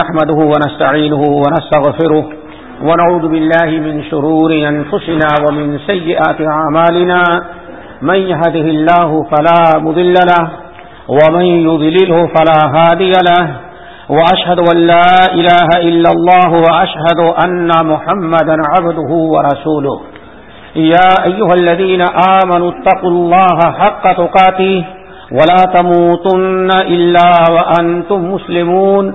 نحمده ونستعينه ونستغفره ونعوذ بالله من شرور أنفسنا ومن سيئات عمالنا من يهده الله فلا مذل له ومن يذلله فلا هادي له وأشهد أن لا إله إلا الله وأشهد أن محمدا عبده ورسوله يا أيها الذين آمنوا اتقوا الله حق تقاته ولا تموتن إلا وأنتم مسلمون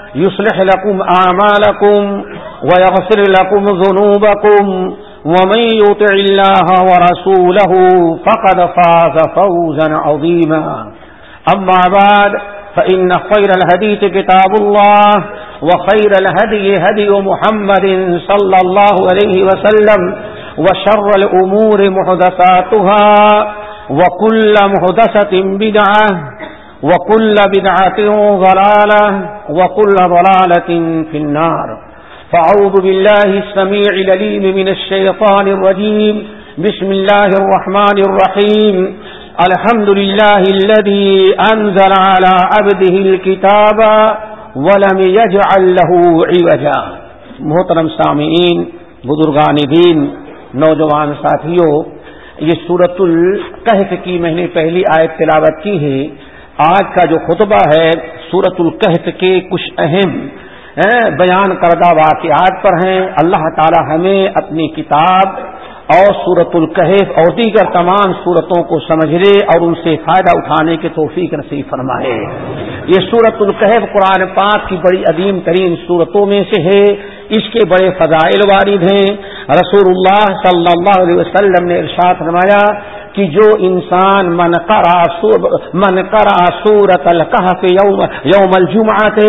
يصلح لكم أعمالكم ويغفر لكم ذنوبكم ومن يطع الله ورسوله فقد فاز فوزا عظيما. أما بعد، فإن خير الهديث كتاب الله وخير الهدي هدي محمد صلى الله عليه وسلم وشر الأمور محدثاتها وكل محدثة بدعة وكل بدعة ضلالة وكل ضلالة في النار فأعوذ بالله السميع لليم من الشيطان الرجيم بسم الله الرحمن الرحيم الحمد لله الذي أنزل على عبده الكتاب ولم يجعل له عوجا محترم سامعین بزرگان دین نوجوان ساتھیوں، یہ سورت القحف کی میں نے پہلی آیت تلاوت کی ہے۔ آج کا جو خطبہ ہے سورت القحط کے کچھ اہم بیان کردہ واقعات پر ہیں۔ اللہ تعالی ہمیں اپنی کتاب اور سورت القحف اور دیگر تمام صورتوں کو سمجھنے اور ان سے فائدہ اٹھانے کے توفیق نصیب فرمائے۔ یہ سورت القحف قرآن پاک کی بڑی عظیم ترین صورتوں میں سے ہے۔ اس کے بڑے فضائل وارد ہیں۔ رسول اللہ صلی اللہ علیہ وسلم نے ارشاد فرمایا کہ جو انسان من کرا من کرا سورت القحف یوم یوم الجمعت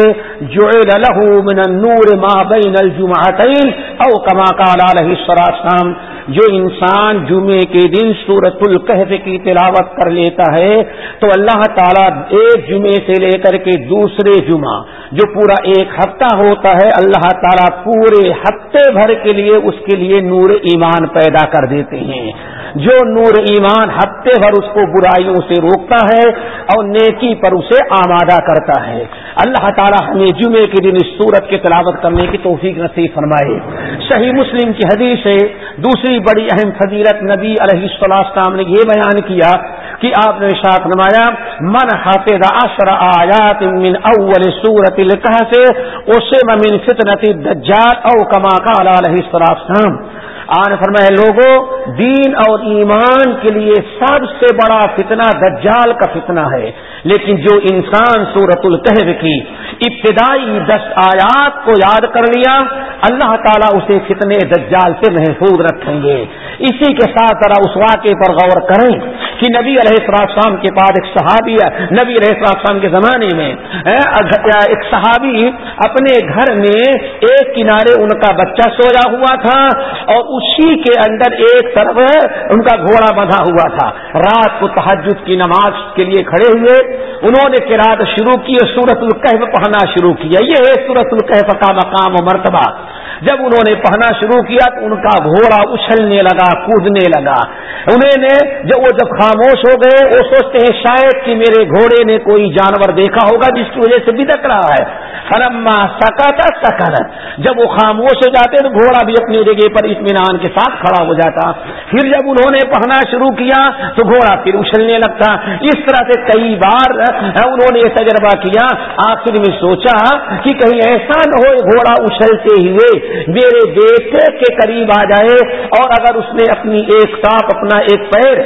جعل له من النور ما بین الجمعتین او کما قال علیہ السلام جو انسان جمعے کے دن سورت القحف کی تلاوت کر لیتا ہے، تو اللہ تعالیٰ ایک جمعے سے لے کر کے دوسرے جمعہ، جو پورا ایک ہفتہ ہوتا ہے، اللہ تعالیٰ پورے ہفتے بھر کے لیے اس کے لیے نور ایمان پیدا کر دیتے ہیں۔ جو نور ایمان ہفتے بھر اس کو برائیوں سے روکتا ہے اور نیکی پر اسے آمادہ کرتا ہے۔ اللہ تعالیٰ ہمیں جمعے کے دن اس صورت کے تلاوت کرنے کی توفیق نصیب فرمائے۔ صحیح مسلم کی حدیث ہے، دوسری بڑی اہم فضیلت نبی علیہ السلام نے یہ بیان کیا کہ آپ نے شاخ نمایا من حافظ عشر آیات من اول سورت القح سے اسے من فتنت الدجال او کما قال علیہ السلام. آن فرمائے لوگوں دین اور ایمان کے لیے سب سے بڑا فتنہ دجال کا فتنہ ہے۔ لیکن جو انسان سورت القحب کی ابتدائی دس آیات کو یاد کر لیا، اللہ تعالیٰ اسے فتنے دجال سے محفوظ رکھیں گے۔ اسی کے ساتھ ذرا اس واقعے پر غور کریں کہ نبی علیہ السلام کے بعد ایک صحابی نبی علیہ السلام کے زمانے میں ایک صحابی اپنے گھر میں ایک کنارے ان کا بچہ سویا ہوا تھا اور اسی کے اندر ایک طرف ان کا گھوڑا بندھا ہوا تھا۔ رات کو تحجد کی نماز کے لیے کھڑے ہوئے، انہوں نے رات شروع کی سورت القحف پڑھنا شروع کیا۔ یہ ہے سورت القحف کا مقام و مرتبہ۔ جب انہوں نے پہنا شروع کیا تو ان کا گھوڑا اچھلنے لگا، کودنے لگا۔ انہیں نے جب وہ جب خاموش ہو گئے، وہ سوچتے ہیں شاید کہ میرے گھوڑے نے کوئی جانور دیکھا ہوگا جس کی وجہ سے بدک رہا ہے۔ فرما سکا تھا جب وہ خاموش ہو جاتے تو گھوڑا بھی اپنی جگہ پر اطمینان کے ساتھ کھڑا ہو جاتا۔ پھر جب انہوں نے پڑھنا شروع کیا، تو گھوڑا پھر اچھلنے لگتا۔ اس طرح سے کئی بار انہوں نے یہ تجربہ کیا۔ آخر میں سوچا کہ کہیں ایسا نہ ہو، گھوڑا اچھلتے ہوئے میرے بیٹے کے قریب آ جائے۔ اور اگر اس نے اپنی ایک سانپ، اپنا ایک پیر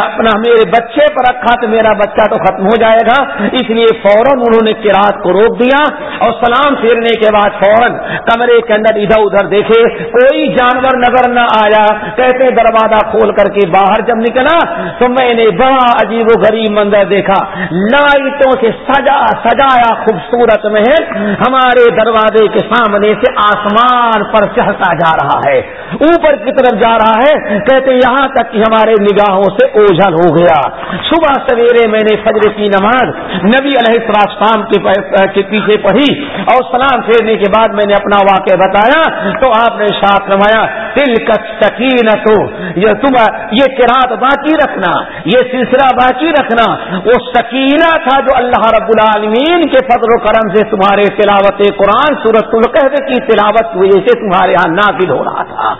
اپنا میرے بچے پر رکھا، تو میرا بچہ تو ختم ہو جائے گا۔ اس لیے فوراً انہوں نے کراط کو روک دیا۔ اور سلام پھیرنے کے بعد فوراً کمرے کے اندر ادھر ادھر دیکھے، کوئی جانور نظر نہ آیا۔ کہتے دروازہ کھول کر کے باہر جب نکلا تو میں نے بڑا عجیب و غریب منظر دیکھا۔ لائٹوں سے سجا سجایا خوبصورت محل ہمارے دروازے کے سامنے سے آسمان پر چہتا جا رہا ہے۔ اوپر کی طرف جا رہا ہے۔ کہتے یہاں تک کہ ہمارے نگاہوں سے اوجھل ہو گیا۔ صبح سویرے میں نے فجر کی نماز نبی علیہ السلام کے پیچھے پڑھی۔ اور سلام پھیرنے کے بعد میں نے اپنا واقعہ بتایا تو آپ نے ساتھ نمایا دل کا سکین تو یہ تم یہ کراط باقی رکھنا، یہ سلسلہ باقی رکھنا، وہ سکینہ تھا جو اللہ رب العالمین کے فضل و کرم سے تمہارے تلاوت قرآن سورت القحد کی تلاوت وجہ سے تمہارے یہاں نافذ ہو رہا تھا۔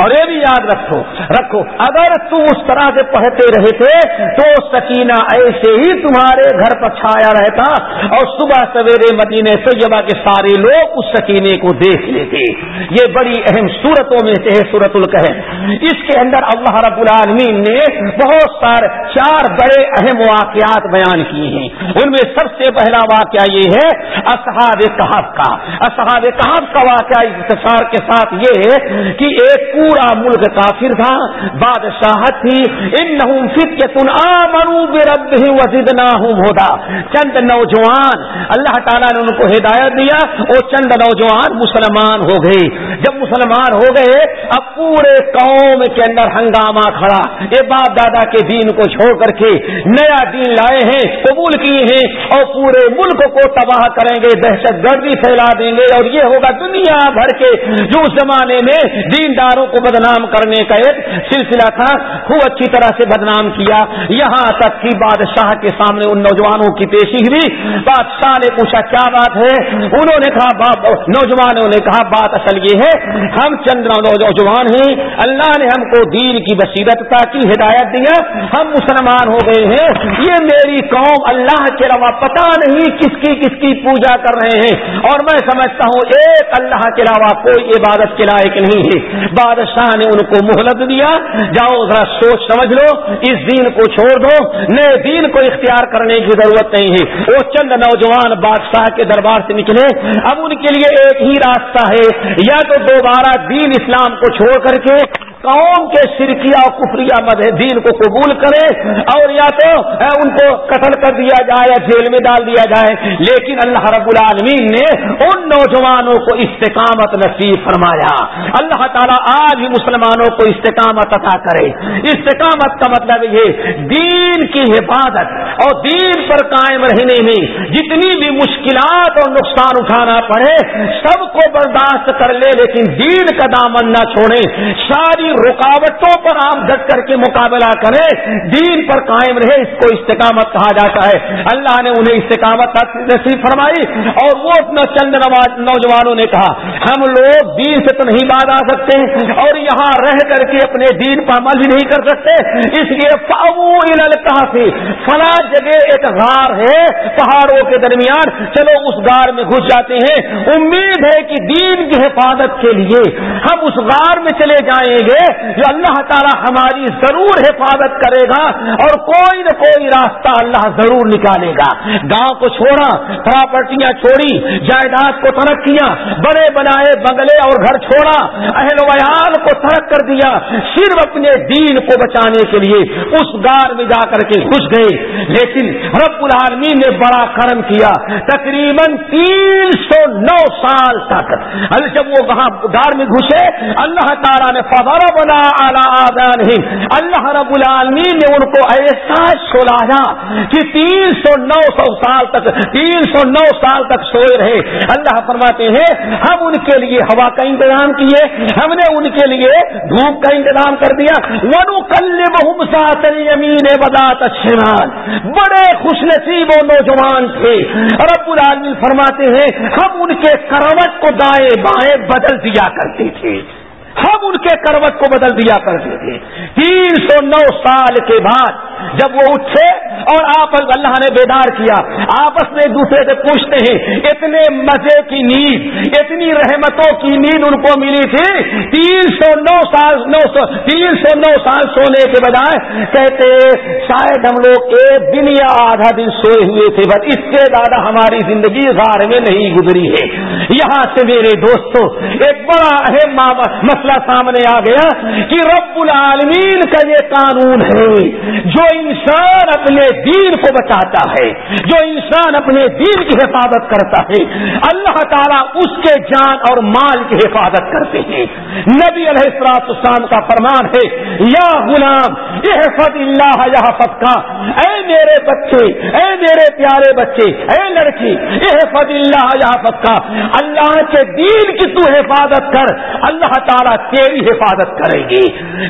اور یہ بھی یاد رکھو رکھو، اگر تم اس طرح سے پڑھتے رہے تھے، تو سکینہ ایسے ہی تمہارے گھر پر چھایا رہتا اور صبح سویرے مدینے سیبا کے سارے لوگ اس سکینے کو دیکھ لیتے۔ یہ بڑی اہم صورتوں میں سے ہے سورت القحم اس کے اندر اللہ رب العالمین نے بہت سارے چار بڑے اہم واقعات بیان کیے ہیں۔ ان میں سب سے پہلا واقعہ یہ ہے، اصحاب کہاب کا۔ اصحاب کہاب کا واقعہ اختصار کے ساتھ یہ ہے کہ ایک پورا ملک کافر تھا، بادشاہت تھی۔ ان ہوتا چند نوجوان، اللہ تعالیٰ نے ان کو ہدایت دیا وہ چند نوجوان مسلمان ہو گئے۔ جب مسلمان ہو گئے، اب پورے قوم کے اندر ہنگامہ کھڑا۔ یہ باپ دادا کے دین کو چھوڑ کر کے نیا دین لائے ہیں، قبول کیے ہیں اور پورے ملک کو تباہ کریں گے، دہشت گردی پھیلا دیں گے۔ اور یہ ہوگا دنیا بھر کے۔ جو زمانے میں دینداروں کو بدنام کرنے کا ایک سلسلہ تھا۔ خوب اچھی طرح سے بدنام کیا۔ یہاں تک کہ بادشاہ کے سامنے ان نوجوانوں کی پیشی ہوئی بادشاہ نے پوچھا، کیا بات ہے؟ انہوں نے کہا نوجوانوں نے کہا، بات اصل یہ ہے، ہم چند نوجوان ہیں۔ اللہ نے ہم کو دین کی بصیرت کی ہدایت دیا۔ ہم مسلمان ہو گئے ہیں۔ یہ میری قوم اللہ کے علاوہ پتا نہیں کس کی کس کی پوجا کر رہے ہیں۔ اور میں سمجھتا ہوں، ایک اللہ کے علاوہ کوئی عبادت کے لائق نہیں ہے۔ بعد بادشاہ نے ان کو مہلت دیا۔ جاؤ ذرا سوچ سمجھ لو، اس دین کو چھوڑ دو۔ نئے دین کو اختیار کرنے کی ضرورت نہیں ہے۔ وہ چند نوجوان بادشاہ کے دربار سے نکلے۔ اب ان کے لیے ایک ہی راستہ ہے، یا تو دوبارہ دین اسلام کو چھوڑ کر کے قوم کے شرکیا اور کفریا مد دین کو قبول کرے اور یا تو ان کو قتل کر دیا جائے یا جیل میں ڈال دیا جائے۔ لیکن اللہ رب العالمین نے ان نوجوانوں کو استقامت نصیب فرمایا۔ اللہ تعالیٰ آج ہی مسلمانوں کو استقامت عطا کرے۔ استقامت کا مطلب یہ، دین کی حفاظت اور دین پر قائم رہنے میں جتنی بھی مشکلات اور نقصان اٹھانا پڑے، سب کو برداشت کر لے، لیکن دین کا دامن نہ چھوڑے۔ ساری رکاوٹوں پر آپ ڈٹ کر کے مقابلہ کریں دین پر قائم رہے، اس کو استقامت کہا جاتا ہے۔ اللہ نے انہیں استقامت نصیب فرمائی اور وہ اپنا چند نوجوانوں نے کہا، ہم لوگ دین سے تو نہیں بعد آ سکتے اور یہاں رہ کر کے اپنے دین پر عمل ہی نہیں کر سکتے۔ اس لیے کہاں سے فلاں جگہ ایک غار ہے، پہاڑوں کے درمیان۔ چلو اس غار میں گھس جاتے ہیں۔ امید ہے کہ دین کی حفاظت کے لیے ہم اس غار میں چلے جائیں گے۔ جو اللہ تعالیٰ ہماری ضرور حفاظت کرے گا اور کوئی نہ کوئی راستہ اللہ ضرور نکالے گا۔ گاؤں کو چھوڑا پراپرٹیاں چھوڑی، جائیداد کو ترک کیا، بڑے بنائے بنگلے اور گھر چھوڑا، اہل ویال کو ترک کر دیا، صرف اپنے دین کو بچانے کے لیے اس گار میں جا کر کے گھس گئے۔ لیکن رب العالمین نے بڑا کرم کیا، تقریباً تین سو نو سال تک۔ جب وہ وہاں گار میں گھسے، اللہ تعالیٰ نے بنا اللہ رب العالمین نے ان کو ایسا سلایا کہ تین سو نو سو سال تک، تین سو نو سال تک سوئے رہے۔ اللہ فرماتے ہیں، ہم ان کے لیے ہوا کا انتظام کیے، ہم نے ان کے لیے دھوپ کا انتظام کر دیا۔ ونو کل یمین بدات شمان بڑے خوش نصیب و نوجوان تھے۔ رب العالمین فرماتے ہیں، ہم ان کے کروٹ کو دائیں بائیں بدل دیا کرتے تھے۔ ہم ان کے کروٹ کو بدل دیا کرتے تھے۔ تین سو نو سال کے بعد جب وہ اٹھے اور آپ اللہ نے بیدار کیا، آپس میں ایک دوسرے سے پوچھتے ہیں، اتنے مزے کی نیند، اتنی رحمتوں کی نیند ان کو ملی تھی۔ تین سو نو سال، نو سو، تین سو نو سال سونے کے بجائے کہتے، شاید ہم لوگ ایک دن یا آدھا دن سوئے ہوئے تھے، بس اس سے زیادہ ہماری زندگی غار میں نہیں گزری ہے۔ یہاں سے میرے دوستوں ایک بڑا اہم مسئلہ سامنے آ گیا کہ رب العالمین کا یہ قانون ہے، جو انسان اپنے دین کو بچاتا ہے، جو انسان اپنے دین کی حفاظت کرتا ہے، اللہ تعالیٰ اس کے جان اور مال کی حفاظت کرتے ہیں۔ نبی علیہ السلاط اسلام کا فرمان ہے، یا غلام یہ حفظ اللہ یا حفظ کا۔ اے میرے بچے، اے میرے پیارے بچے، اے لڑکی یہ حفظ اللہ یا حفظ کا۔ اللہ کے دین کی تو حفاظت کر، اللہ تعالیٰ تیری حفاظت کرے گی۔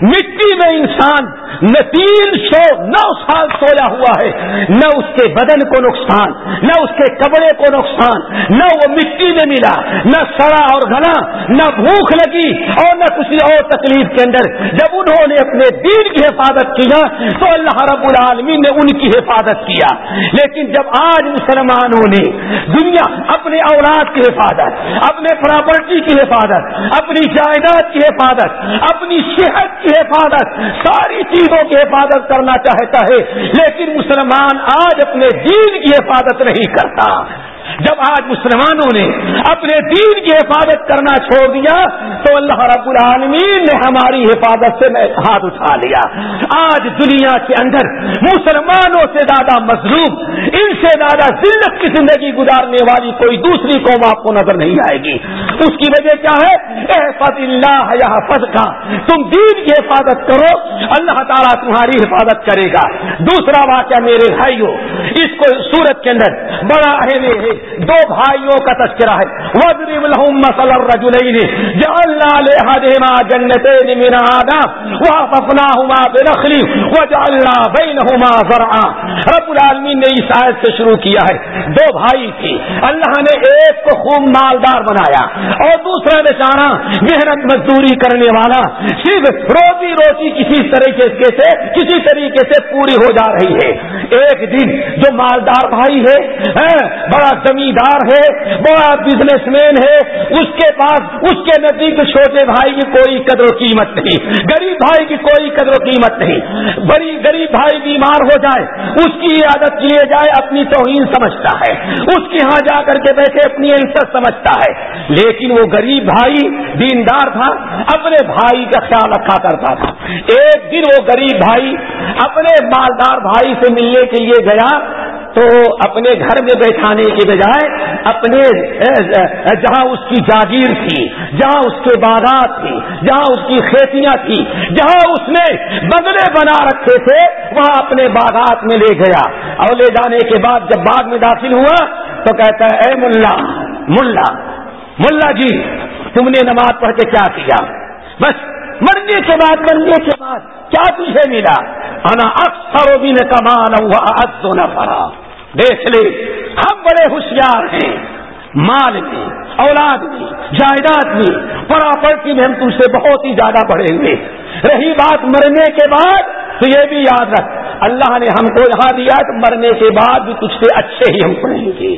مٹی میں انسان نہ تین سو نو سال سویا ہوا ہے، نہ اس کے بدن کو نقصان، نہ اس کے کپڑے کو نقصان، نہ وہ مٹی میں ملا، نہ سڑا اور گھنا، نہ بھوک لگی اور نہ کسی اور تکلیف کے اندر۔ جب انہوں نے اپنے دین کی حفاظت کیا تو اللہ رب العالمین نے ان کی حفاظت کیا۔ لیکن جب آج مسلمانوں نے دنیا اپنے اولاد کی حفاظت اپنے پراپرٹی کی حفاظت، اپنی جائیداد کی حفاظت، اپنی صحت کی حفاظت، ساری چیزوں کی حفاظت کرنا چاہتا ہے، لیکن مسلمان آج اپنے دین کی حفاظت نہیں کرتا۔ جب آج مسلمانوں نے اپنے دین کی حفاظت کرنا چھوڑ دیا، تو اللہ رب العالمین نے ہماری حفاظت سے ہاتھ اٹھا لیا۔ آج دنیا کے اندر مسلمانوں سے زیادہ مظلوم، ان سے زیادہ ذلت کی زندگی گزارنے والی کوئی دوسری قوم آپ کو نظر نہیں آئے گی۔ اس کی وجہ کیا ہے؟ احفظ اللہ یا حفظ کا تم دین کی حفاظت کرو، اللہ تعالیٰ تمہاری حفاظت کرے گا۔ دوسرا واقعہ میرے بھائیوں اس کو سورت کے اندر بڑا اہم ہے۔ دو بھائیوں کا تذکرہ ہے۔ وزرم لهم مثل الرجلين جعلنا لهما جنتين من آدم وحففناهما بنخل وجعلنا بينهما زرعا۔ رب العالمین نے اس آیت سے شروع کیا ہے۔ دو بھائی تھی اللہ نے ایک کو خوب مالدار بنایا اور دوسرا بیچارہ محنت مزدوری کرنے والا۔ صرف روزی روٹی کسی طریقے سے، کسی طریقے سے پوری ہو جا رہی ہے۔ ایک دن جو مالدار بھائی ہے ہاں، بڑا زمیندار ہے، بڑا بزنس مین ہے، اس کے پاس، اس کے نزدیک چھوٹے بھائی کی کوئی قدر و قیمت نہیں، غریب بھائی کی کوئی قدر و قیمت نہیں۔ بڑی غریب بھائی بیمار ہو جائے، اس کی عادت لیے جائے، اپنی توہین سمجھتا ہے۔ اس کے ہاں جا کر کے بیٹھے، اپنی عزت سمجھتا ہے۔ لیکن وہ غریب بھائی دیندار تھا، اپنے بھائی کا خیال رکھا کرتا تھا۔ ایک دن وہ غریب بھائی اپنے مالدار بھائی سے ملنے کے لیے گیا۔ تو اپنے گھر میں بیٹھانے کے بجائے اپنے جہاں اس کی جاگیر تھی، جہاں اس کے باغات تھی، جہاں اس کی کھیتیاں تھی، جہاں اس نے بدلے بنا رکھے تھے، وہاں اپنے باغات میں لے گیا۔ اور لے جانے کے بعد جب باغ میں داخل ہوا تو کہتا ہے، اے ملا ملا ملا جی تم نے نماز پڑھ کے کیا کیا؟ بس، مرنے کے بعد، مرنے کے بعد۔ کیا تجھے ملا؟ انا اکثر بھی نے کمانا ہوا نہ پڑا دیکھ لے، ہم بڑے ہوشیار ہیں۔ مال میں، اولاد میں، جائیداد میں پراپرٹی میں ہم تم سے بہت ہی زیادہ بڑھیں گے رہی بات مرنے کے بعد تو یہ بھی یاد رکھ، اللہ نے ہم کو یہاں دیا تو مرنے کے بعد بھی تجھ سے اچھے ہی ہم پڑھیں گے۔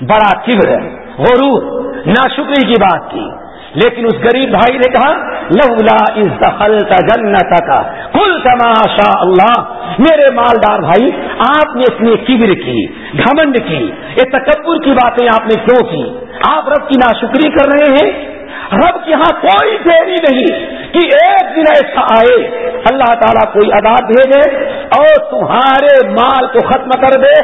بڑا کبر غرور، ناشکری کی بات کی۔ لیکن اس غریب بھائی نے کہا، لولا اس دخل کا جنت کا کل تماشا اللہ، میرے مالدار بھائی، آپ نے اتنی کبر کی، گھمنڈ کی، یہ تکبر کی باتیں آپ نے کیوں کی؟ آپ رب کی ناشکری کر رہے ہیں؟ رب کے یہاں کوئی دیری نہیں کہ ایک دن ایسا آئے، اللہ تعالیٰ کوئی عذاب بھیجے اور تمہارے مال کو ختم کر دے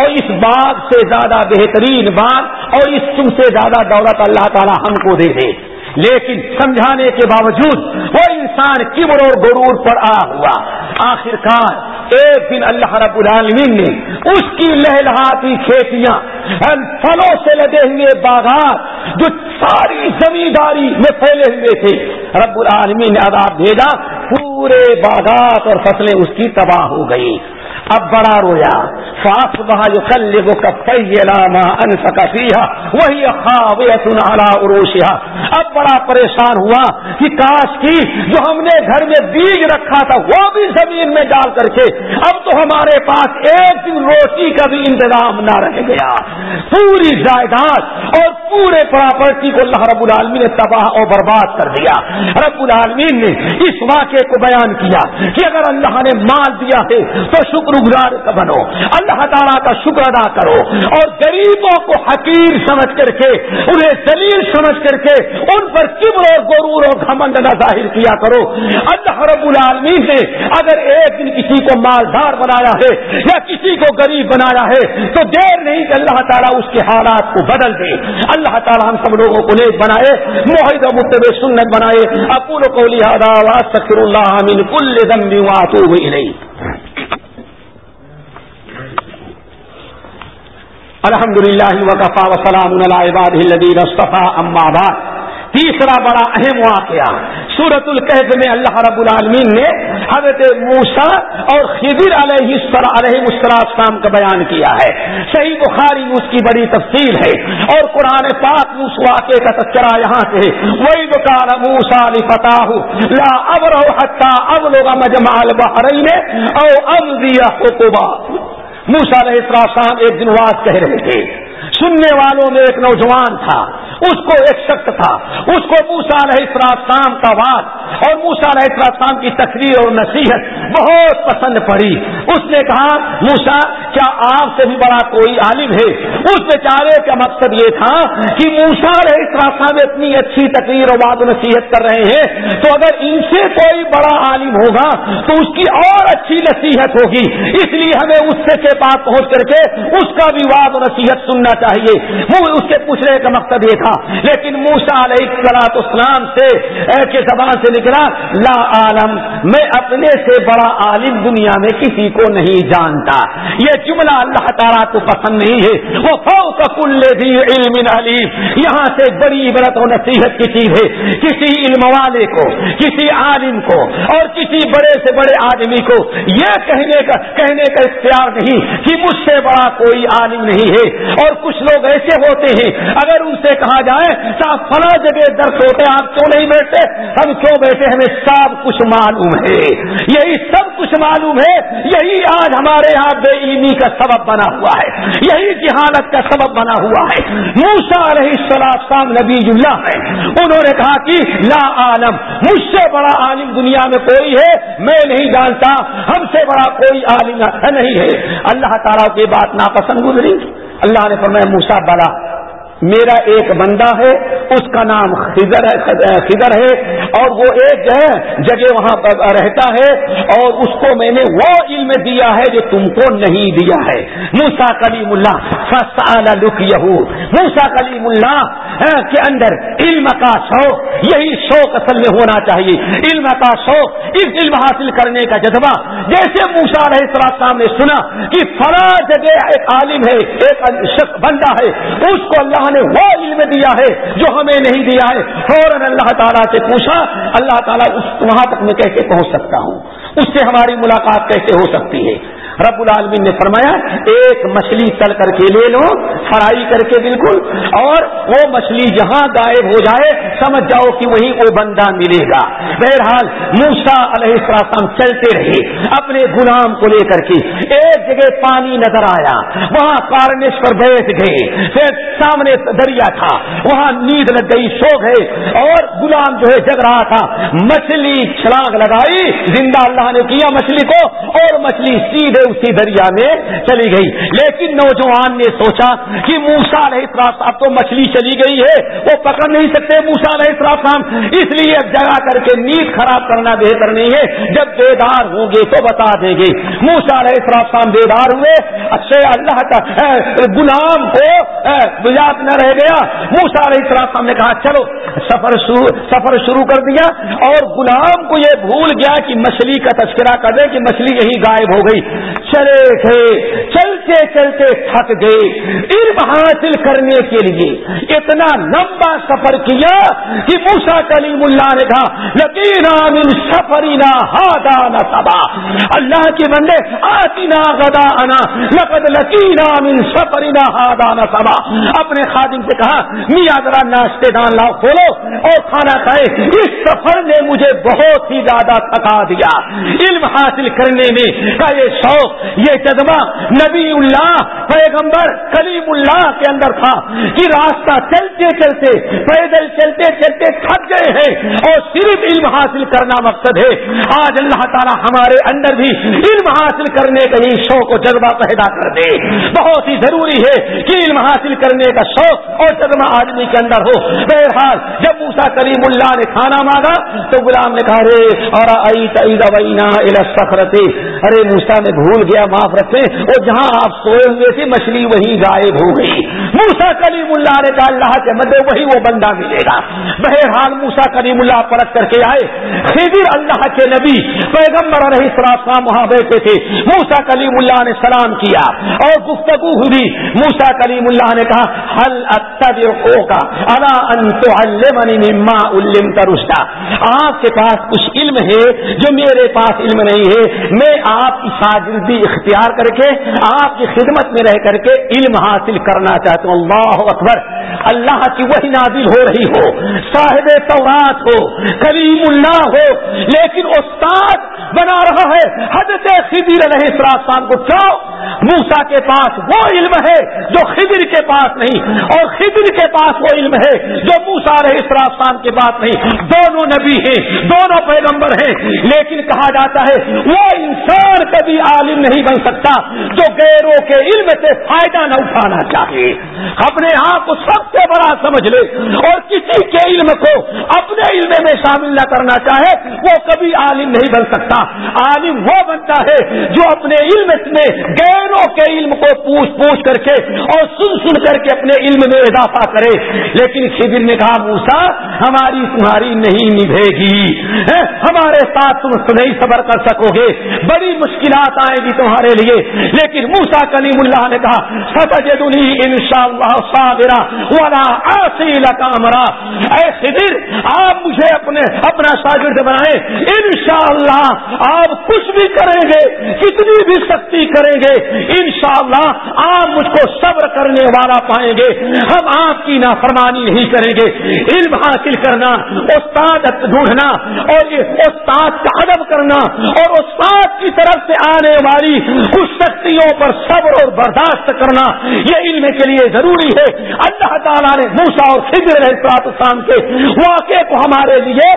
اور اس باغ سے زیادہ بہترین باغ اور اس تم سے زیادہ دولت اللہ تعالیٰ ہم کو دے دے۔ لیکن سمجھانے کے باوجود وہ انسان کبر اور غرور پر آ ہوا۔ آخر کار ایک دن اللہ رب العالمین نے اس کی لہلاتی کھیتیاں پھلوں سے لگے ہوئے باغات جو ساری زمینداری میں پھیلے ہوئے تھے، رب العالمین نے عذاب بھیجا۔ پورے باغات اور فصلیں اس کی تباہ ہو گئی اب بڑا رویا۔ فاس بہا جو کل وہ وہی عروشیا اب بڑا پریشان ہوا کہ کاش کی جو ہم نے گھر میں بیج رکھا تھا وہ بھی زمین میں ڈال کر کے اب تو ہمارے پاس ایک دن روٹی کا بھی انتظام نہ رہ گیا۔ پوری جائیداد اور پورے پراپرٹی کو اللہ رب العالمین نے تباہ اور برباد کر دیا۔ رب العالمین نے اس واقعے کو بیان کیا کہ اگر اللہ نے مال دیا ہے تو شکر گزار بنو۔ اللہ تعالیٰ کا شکر ادا کرو۔ اور غریبوں کو حقیر سمجھ کر کے، انہیں دلیل سمجھ کر کے، ان پر کبر اور غرور اور گھمنڈ نہ ظاہر کیا کرو۔ اللہ رب العالمین نے اگر ایک دن کسی کو مالدار بنایا ہے یا کسی کو غریب بنایا ہے، تو دیر نہیں کہ اللہ تعالیٰ اس کے حالات کو بدل دے۔ اللہ تعالیٰ ہم سب لوگوں کو نیک بنائے معاہدہ متب سنت بنائے۔ اکول کو لہٰذا سکر اللہ من کل دم ہوئی نہیں الحمد للہ وقفا وسلام الدین اصطفیٰ اما بعد، تیسرا بڑا اہم واقعہ سورت القحد میں اللہ رب العالمین نے حضرت موسا اور خضر علیہ علیہ السلام کا بیان کیا ہے۔ صحیح بخاری اس کی بڑی تفصیل ہے اور قرآن پاک اس واقعے کا تذکرہ یہاں سے وہی بکار موسا فتح لا اب رو حتہ اب لوگ مجمال بحرین او اب دیا موسا علیہ السلام ایک دن واس کہہ رہے تھے، سننے والوں میں ایک نوجوان تھا۔ اس کو ایک شخص تھا، اس کو موسا علیہ السلام کا واد اور موسا علیہ السلام کی تقریر اور نصیحت بہت پسند پڑی۔ اس نے کہا موسا کیا آپ سے بھی بڑا کوئی عالم ہے؟ اس بیچارے کا مقصد یہ تھا کہ موسا علیہ السلام اتنی اچھی تقریر اور واد و نصیحت کر رہے ہیں، تو اگر ان سے کوئی بڑا عالم ہوگا تو اس کی اور اچھی نصیحت ہوگی۔ اس لیے ہمیں اس سے کے پاس پہنچ کر کے اس کا بھی واد و نصیحت سننا چاہیے۔ وہ اس سے پوچھنے کا مقصد یہ تھا لیکن موسا علیہ سلاط اسلام سے کے زبان سے نکلا، لا عالم، میں اپنے سے بڑا عالم دنیا میں کسی کو نہیں جانتا۔ یہ جملہ اللہ تعالیٰ کو پسند نہیں ہے۔ وہ فوق کل بھی علم علیم۔ یہاں سے بڑی عبرت و نصیحت کی چیز ہے۔ کسی علم والے کو، کسی عالم کو اور کسی بڑے سے بڑے آدمی کو یہ کہنے کا کہنے کا اختیار نہیں کہ مجھ سے بڑا کوئی عالم نہیں ہے۔ اور کچھ لوگ ایسے ہوتے ہیں، اگر ان سے کہا جائے صاحب فلاں جگہ درد ہوتے آپ کیوں نہیں بیٹھتے؟ ہم کیوں بیٹھے؟ ہمیں سب کچھ معلوم ہے۔ یہی سب کچھ معلوم ہے۔ یہی آج ہمارے یہاں بے علمی کا سبب بنا ہوا ہے۔ یہی جہالت کا سبب بنا ہوا ہے۔ موسا علیہ السلام نبی اللہ ہے۔ انہوں نے کہا کہ لا عالم، مجھ سے بڑا عالم دنیا میں کوئی ہے۔ میں نہیں جانتا، ہم سے بڑا کوئی عالم نہیں ہے۔ اللہ تعالیٰ کی بات ناپسند گزری۔ اللہ نے فرمایا موسا بڑا میرا ایک بندہ ہے اس کا نام خضر ہے خضر ہے، اور وہ ایک جگہ وہاں پر رہتا ہے، اور اس کو میں نے وہ علم دیا ہے جو تم کو نہیں دیا ہے۔ موسا کلیم اللہ فسال لک موسا کلیم اللہ کے اندر علم کا شوق، یہی شوق اصل میں ہونا چاہیے۔ علم کا شوق، اس علم حاصل کرنے کا جذبہ۔ جیسے موسا رہے السلام نے سنا کہ فلاں جگہ ایک عالم ہے، ایک شخص بندہ ہے، اس کو اللہ نے وہ علم دیا ہے جو ہمیں نہیں دیا ہے۔ فوراً اللہ تعالیٰ سے پوچھا، اللہ تعالیٰ اس وہاں تک میں کیسے پہنچ سکتا ہوں؟ اس سے ہماری ملاقات کیسے ہو سکتی ہے؟ رب العالمین نے فرمایا، ایک مچھلی تل کر کے لے لو، فرائی کر کے بالکل، اور وہ مچھلی جہاں غائب ہو جائے، سمجھ جاؤ کہ وہی وہ بندہ ملے گا۔ بہرحال موسا علیہ السلام چلتے رہے، اپنے غلام کو لے کر کے، ایک جگہ پانی نظر آیا، وہاں کارنیش بیٹھ گئے، پھر سامنے دریا تھا، وہاں نیند لگ گئی، سو گئے، اور غلام جو ہے جگ رہا تھا، مچھلی چھلانگ لگائی، زندہ اللہ نے کیا مچھلی کو، اور مچھلی سیدھے اسی دریا میں چلی گئی۔ لیکن نوجوان نے سوچا کہ موسا رہے اب تو مچھلی چلی گئی ہے، وہ پکڑ نہیں سکتے موسا علیہ رہے اس لیے جگہ کر کے نیند خراب کرنا بہتر نہیں ہے۔ جب بیدار ہوں گے تو بتا دیں گے۔ موسا رہے السلام بیدار ہوئے۔ اچھے اللہ کا غلام کو بجات نہ رہ گیا۔ موسا علیہ السلام نے کہا، چلو، سفر سفر شروع کر دیا۔ اور غلام کو یہ بھول گیا کہ مچھلی کا تذکرہ کر دے کہ مچھلی یہی غائب ہو گئی۔ چلے گئے چلتے چلتے تھک گئے۔ علم حاصل کرنے کے لیے اتنا لمبا سفر کیا کہ موسا کلیم اللہ نے کہا لکینا من سفرینا ہادا نہ اللہ کے بندے آتی نا گدا انا لقد لکینا من سفرینا ہادا نہ اپنے خادم سے کہا، میاں ذرا ناشتے دان لاؤ، کھولو اور کھانا کھائے۔ اس سفر نے مجھے بہت ہی زیادہ تھکا دیا۔ علم حاصل کرنے میں کا یہ شوق یہ جذبہ نبی اللہ، پیغمبر کلیم اللہ کے اندر تھا کہ راستہ چلتے چلتے، پیدل چلتے چلتے تھک گئے ہیں اور صرف علم حاصل کرنا مقصد ہے۔ آج اللہ تعالیٰ ہمارے اندر بھی علم حاصل کرنے کا ہی شوق و جذبہ پیدا کر دے۔ بہت ہی ضروری ہے کہ علم حاصل کرنے کا شوق اور جذبہ آدمی کے اندر ہو۔ بہرحال، جب موسا کریم اللہ نے کھانا مانگا تو غلام نے کہا، رے اور ارے موسا نے بھول بھول گیا، معاف رکھے اور جہاں آپ سوئے ہوئے تھے، مچھلی وہی غائب ہو گئی۔ موسا کریم اللہ نے کہا، اللہ کے مدے وہی وہ بندہ ملے گا۔ بہرحال موسا کریم اللہ پرت کر کے آئے۔ خضر اللہ کے نبی، پیغمبر علیہ السلام وہاں بیٹھے تھے۔ موسا کلیم اللہ نے سلام کیا اور گفتگو ہوئی۔ موسا کلیم اللہ نے کہا حل کا مما علم رشتہ آپ کے پاس کچھ علم ہے جو میرے پاس علم نہیں ہے، میں آپ کی شاگردی اختیار کر کے، آپ کی خدمت میں رہ کر کے علم حاصل کرنا چاہتا ہوں۔ اللہ اکبر۔ اللہ کی وہی نازل ہو رہی ہو، صاحب تورات ہو کریم اللہ ہو۔ لیکن استاد بنا رہا ہے، حضرت خدیر علیہ السلام کو کیوں موسا کے پاس وہ علم ہے جو خدر کے پاس نہیں، اور خدر کے پاس وہ علم ہے جو موسا رہے السلام کے پاس نہیں۔ دونوں نبی ہیں، دونوں پیغمبر ہیں لیکن کہا جاتا ہے، وہ انسان کبھی عالم نہیں بن سکتا جو غیروں کے علم سے فائدہ نہ اٹھانا چاہے۔ اپنے آپ کو سب سے بڑا سمجھ لے اور کسی کے علم کو اپنے علم میں شامل نہ کرنا چاہے، وہ کبھی عالم نہیں بن سکتا۔ عالم وہ بنتا ہے جو اپنے علم میں غیروں کے علم کو پوچھ پوچھ کر کے اور سن سن کر کے اپنے علم میں اضافہ کرے۔ لیکن خبر نے کہا موسا ہماری تمہاری نہیں نبھے گی۔ ہمارے ساتھ تم نہیں صبر کر سکو گے، بڑی مشکلات آئیں گی تمہارے لیے۔ لیکن موسا کلیم اللہ نے کہا سچ ان شاء اللہ والا کامرا اے خدر آپ مجھے اپنے، اپنا شاگرد بنائیں۔ ان شاء اللہ آپ کچھ بھی کریں گے، کتنی بھی سختی کریں گے ان شاء اللہ آپ مجھ کو صبر کرنے والا پائیں گے۔ ہم آپ کی نافرمانی نہیں کریں گے۔ علم حاصل کرنا، استاد ڈھونڈنا اور یہ استاد کا ادب کرنا اور استاد کی طرف سے آنے والی کچھ شکتیوں پر صبر اور برداشت کرنا، یہ علم کے لیے ضروری ہے۔ اللہ تعالیٰ نے موسا اور فکر السلام کے واقعے کو ہمارے لیے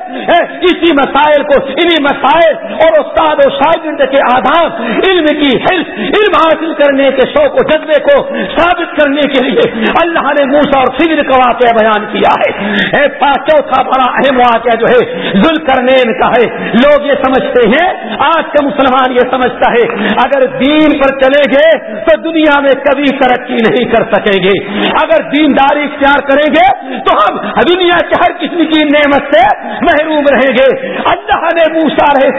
اسی مسائل کو، انہی مسائل اور استاد و شاگرد کے آدھار علم کی علم حاصل کرنے کے شوق و جذبے کو ثابت کرنے کے لیے اللہ نے موسا اور فکر کا واقعہ بیان کیا ہے۔ چوتھا بڑا اہم واقعہ جو ہے ذل کرنین کا ہے۔ لوگ یہ سمجھتے ہیں، آج کا مسلمان یہ سمجھتا ہے، اگر دین پر چلے گے تو دنیا میں کبھی ترقی نہیں کر سکیں گے۔ اگر دینداری اختیار کریں گے تو ہم دنیا کے ہر قسم کی نعمت سے محروم رہیں گے۔ اللہ نے موسا رہے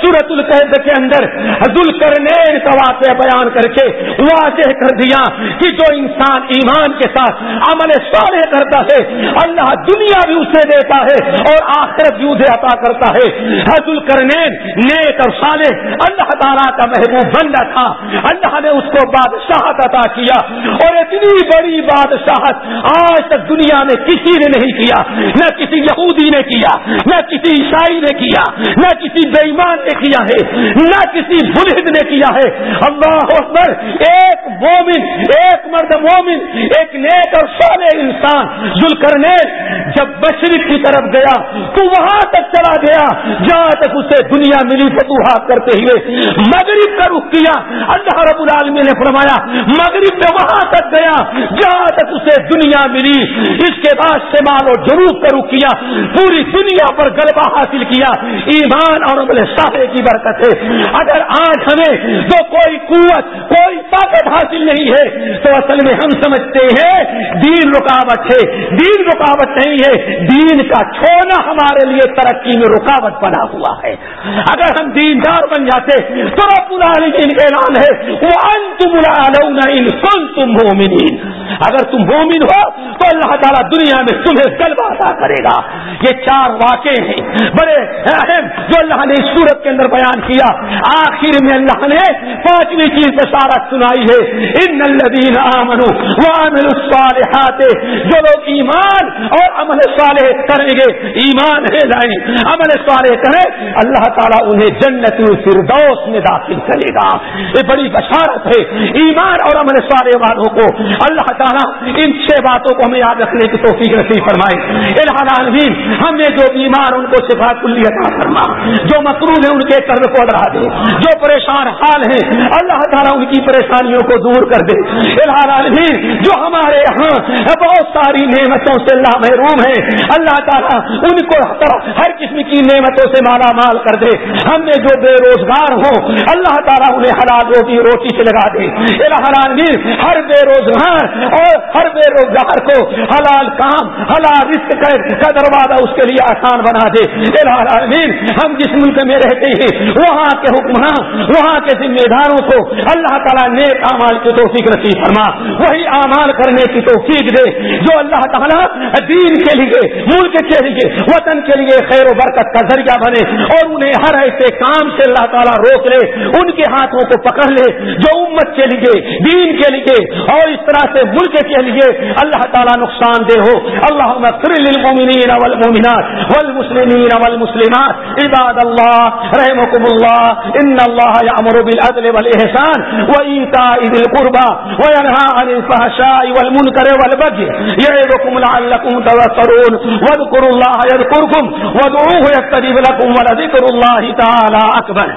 سورت القید کے اندر ذل کرنین کا واقعہ بیان کر کے واضح کر دیا کہ جو انسان ایمان کے ساتھ عمل صالح کرتا ہے، اللہ دنیا بھی اسے دیتا ہے اور آخرت بھی اسے عطا کرتا ہے۔ حض الکرنین نیک اور صالح، اللہ تعالیٰ کا محبوب بندہ تھا۔ اللہ نے اس کو بادشاہت عطا کیا۔ اور اتنی بڑی بادشاہت آج تک دنیا میں کسی نے نہیں کیا۔ نہ کسی یہودی نے کیا، نہ کسی عیسائی نے کیا، نہ کسی بےمان نے کیا ہے، نہ کسی بلد نے کیا ہے۔ اللہ اکبر، ایک مومن، ایک مرد مومن، ایک نیک اور صالح انسان ذلکرنین جب مشرق کی طرف گیا تو وہاں تک چلا گیا۔ جہاں تک اسے دنیا ملی فتوحات کرتے ہوئے، مغرب کا رخ کیا، اللہ رب العالمی نے فرمایا، مغرب میں وہاں تک گیا، جہاں تک اسے دنیا ملی، اس کے بعد شمال اور جنوب کا شروع کیا، پوری دنیا پر غلبہ حاصل کیا، ایمان اور عمل صالح کی برکت ہے۔ اگر آج ہمیں جو کوئی قوت، کوئی طاقت حاصل نہیں ہے، تو اصل میں ہم سمجھتے ہیں، دین رکاوٹ ہے۔ دین رکاوٹ نہیں ہے، دین کا چھونا ہمارے لیے ترقی میں رکاوٹ بنا ہوا ہے۔ اگر ہم دیندار بن جاتے تو رب العالمین اعلان ہے وہ انتم کن تم مومنین اگر تم مومن ہو تو اللہ تعالیٰ دنیا میں تمہیں غلبہ عطا کرے گا۔ یہ چار واقع ہیں، بڑے اہم، جو اللہ نے اس صورت کے اندر بیان کیا۔ آخر میں اللہ نے پانچویں چیز بشارت سنائی ہے۔ ان الذین آمنوا وعملوا الصالحات۔ جو لوگ ایمان اور عمل صالح کریں گے، ایمان ہے لائیں عمل صالح کریں اللہ تعالیٰ انہیں جنت الفردوس میں داخل کرے گا۔ یہ بڑی بشارت ہے۔ ایمان اور عمل صالح والوں کو اللہ تعالیٰ ان چھ باتوں کو ہمیں یاد رکھنے کی توفیق نصیب فرمائے۔ العالمین ہمیں جو بیمار ان کو شفا کلی عطا فرما، جو مقروض ہے ان کے قرض کو اڑا دے۔ جو پریشان حال ہیں، اللہ تعالیٰ ان کی پریشانیوں کو دور کر دے۔ العالمین، جو ہمارے یہاں بہت ساری نعمتوں سے اللہ محروم ہے اللہ تعالیٰ ان کو ہر قسم کی نعمت نعمتوں سے مالا مال کر دے۔ ہم نے جو بے روزگار ہوں، اللہ تعالیٰ انہیں حلال روٹی روٹی سے لگا دے۔ العالمین ہر بے روزگار اور ہر بے روزگار کو حلال کام، حلال رشت کا دروازہ اس کے لیے آسان بنا دے۔ العالمین ہم جس ملک میں رہتے ہیں، وہاں کے حکمران، وہاں کے ذمہ داروں کو اللہ تعالیٰ نیک امال کی توفیق رسی فرما۔ وہی امال کرنے کی توفیق دے جو اللہ تعالیٰ دین کے لیے، ملک کے لیے، وطن کے لیے خیر و برکت کا ذریعہ بنے اور انہیں ہر ایسے کام سے اللہ تعالیٰ روک لے، ان کے ہاتھوں کو پکڑ لے، جو امت کے لیے، دین کے لیے اور اس طرح سے ملک کے لیے اللہ تعالیٰ نقصان دہ ہو۔ اللہ للمؤمنین والمؤمنات والمسلمین والمسلمات۔ عباد اللہ رحمكم اللہ، ان اللہ یامر بالعدل والاحسان وایتاء ذی القربى وینهى عن الفحشاء والمنکر والبغي یعظکم لعلکم تذکرون۔ واذکروا اللہ یذکرکم وادعوه یستجب لکم ولذکر اللہ تعالی اکبر